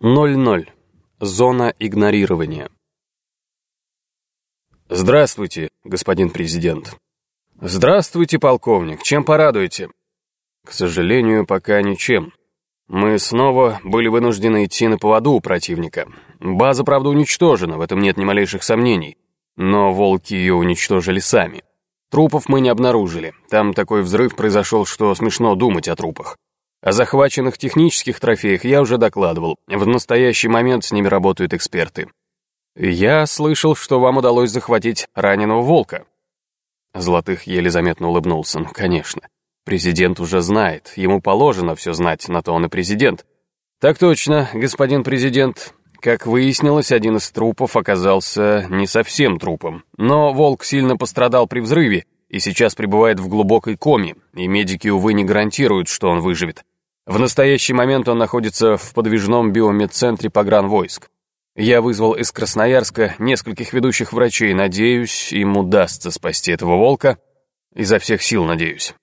00. Зона игнорирования. Здравствуйте, господин президент. Здравствуйте, полковник. Чем порадуете? К сожалению, пока ничем. Мы снова были вынуждены идти на поводу у противника. База, правда, уничтожена, в этом нет ни малейших сомнений. Но волки ее уничтожили сами. Трупов мы не обнаружили. Там такой взрыв произошел, что смешно думать о трупах. О захваченных технических трофеях я уже докладывал. В настоящий момент с ними работают эксперты. Я слышал, что вам удалось захватить раненого волка. Золотых еле заметно улыбнулся. Ну, конечно. Президент уже знает. Ему положено все знать, на то он и президент. Так точно, господин президент. Как выяснилось, один из трупов оказался не совсем трупом. Но волк сильно пострадал при взрыве и сейчас пребывает в глубокой коме, и медики, увы, не гарантируют, что он выживет. В настоящий момент он находится в подвижном биомедцентре погранвойск. Я вызвал из Красноярска нескольких ведущих врачей, надеюсь, им удастся спасти этого волка. Изо всех сил надеюсь.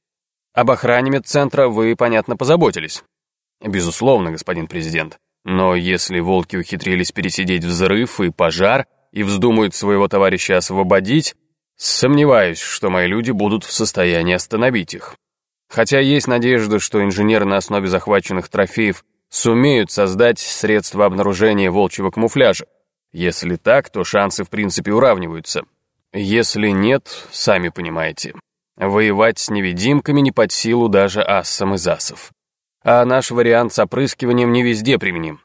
Об охране медцентра вы, понятно, позаботились. Безусловно, господин президент. Но если волки ухитрились пересидеть взрыв и пожар и вздумают своего товарища освободить, сомневаюсь, что мои люди будут в состоянии остановить их. Хотя есть надежда, что инженеры на основе захваченных трофеев сумеют создать средства обнаружения волчьего камуфляжа. Если так, то шансы в принципе уравниваются. Если нет, сами понимаете. Воевать с невидимками не под силу даже ассам из асов. А наш вариант с опрыскиванием не везде применим.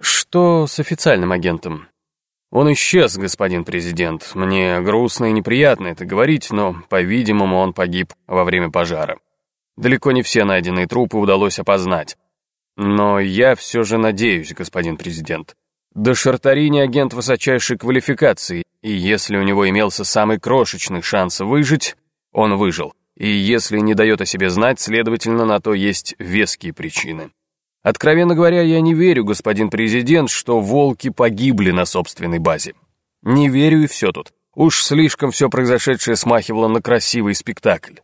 Что с официальным агентом? Он исчез, господин президент. Мне грустно и неприятно это говорить, но, по-видимому, он погиб во время пожара. Далеко не все найденные трупы удалось опознать. Но я все же надеюсь, господин президент. До Шартарини агент высочайшей квалификации, и если у него имелся самый крошечный шанс выжить, он выжил. И если не дает о себе знать, следовательно, на то есть веские причины. Откровенно говоря, я не верю, господин президент, что волки погибли на собственной базе. Не верю и все тут. Уж слишком все произошедшее смахивало на красивый спектакль.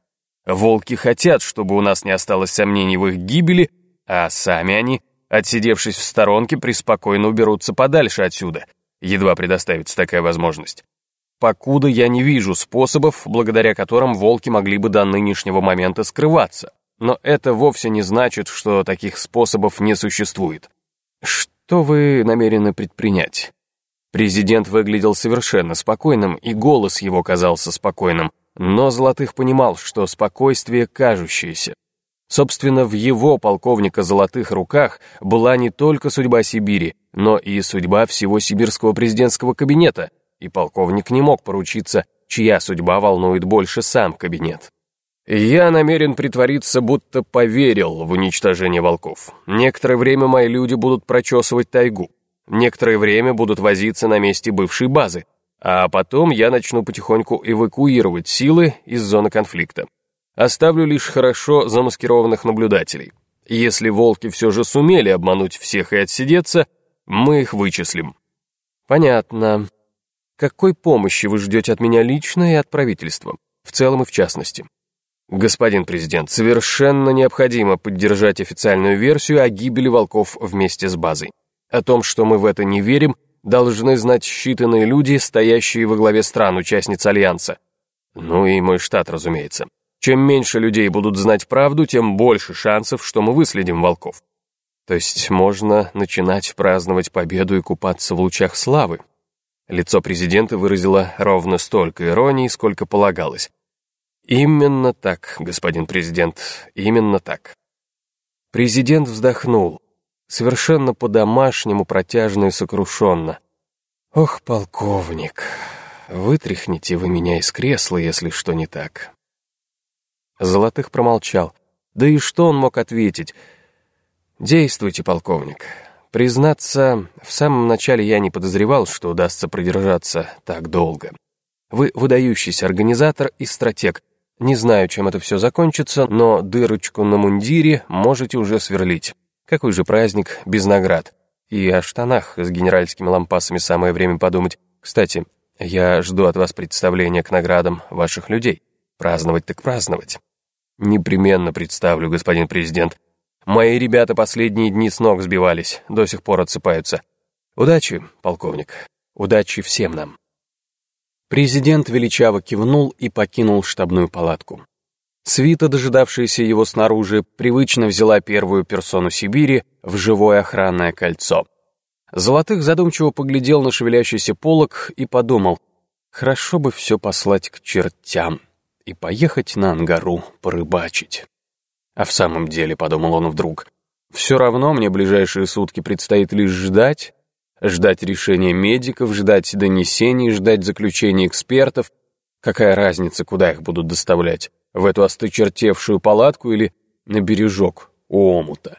Волки хотят, чтобы у нас не осталось сомнений в их гибели, а сами они, отсидевшись в сторонке, преспокойно уберутся подальше отсюда, едва предоставится такая возможность. Покуда я не вижу способов, благодаря которым волки могли бы до нынешнего момента скрываться. Но это вовсе не значит, что таких способов не существует. Что вы намерены предпринять? Президент выглядел совершенно спокойным, и голос его казался спокойным, но Золотых понимал, что спокойствие кажущееся. Собственно, в его, полковника Золотых, руках была не только судьба Сибири, но и судьба всего сибирского президентского кабинета, и полковник не мог поручиться, чья судьба волнует больше сам кабинет. Я намерен притвориться, будто поверил в уничтожение волков. Некоторое время мои люди будут прочесывать тайгу. Некоторое время будут возиться на месте бывшей базы, а потом я начну потихоньку эвакуировать силы из зоны конфликта. Оставлю лишь хорошо замаскированных наблюдателей. Если волки все же сумели обмануть всех и отсидеться, мы их вычислим. Понятно. Какой помощи вы ждете от меня лично и от правительства, в целом и в частности? Господин президент, совершенно необходимо поддержать официальную версию о гибели волков вместе с базой. О том, что мы в это не верим, должны знать считанные люди, стоящие во главе стран, участниц Альянса. Ну и мой штат, разумеется. Чем меньше людей будут знать правду, тем больше шансов, что мы выследим волков. То есть можно начинать праздновать победу и купаться в лучах славы. Лицо президента выразило ровно столько иронии, сколько полагалось. Именно так, господин президент, именно так. Президент вздохнул совершенно по-домашнему протяжно и сокрушенно. «Ох, полковник, вытряхните вы меня из кресла, если что не так». Золотых промолчал. Да и что он мог ответить? «Действуйте, полковник». Признаться, в самом начале я не подозревал, что удастся продержаться так долго. Вы выдающийся организатор и стратег. Не знаю, чем это все закончится, но дырочку на мундире можете уже сверлить. Какой же праздник без наград? И о штанах с генеральскими лампасами самое время подумать. Кстати, я жду от вас представления к наградам ваших людей. Праздновать так праздновать. Непременно представлю, господин президент. Мои ребята последние дни с ног сбивались, до сих пор отсыпаются. Удачи, полковник. Удачи всем нам. Президент величаво кивнул и покинул штабную палатку. Свита, дожидавшаяся его снаружи, привычно взяла первую персону Сибири в живое охранное кольцо. Золотых задумчиво поглядел на шевелящийся полог и подумал, хорошо бы все послать к чертям и поехать на Ангару порыбачить. А в самом деле, подумал он вдруг, все равно мне ближайшие сутки предстоит лишь ждать, ждать решения медиков, ждать донесений, ждать заключений экспертов. Какая разница, куда их будут доставлять? В эту осточертевшую палатку или на бережок у омута?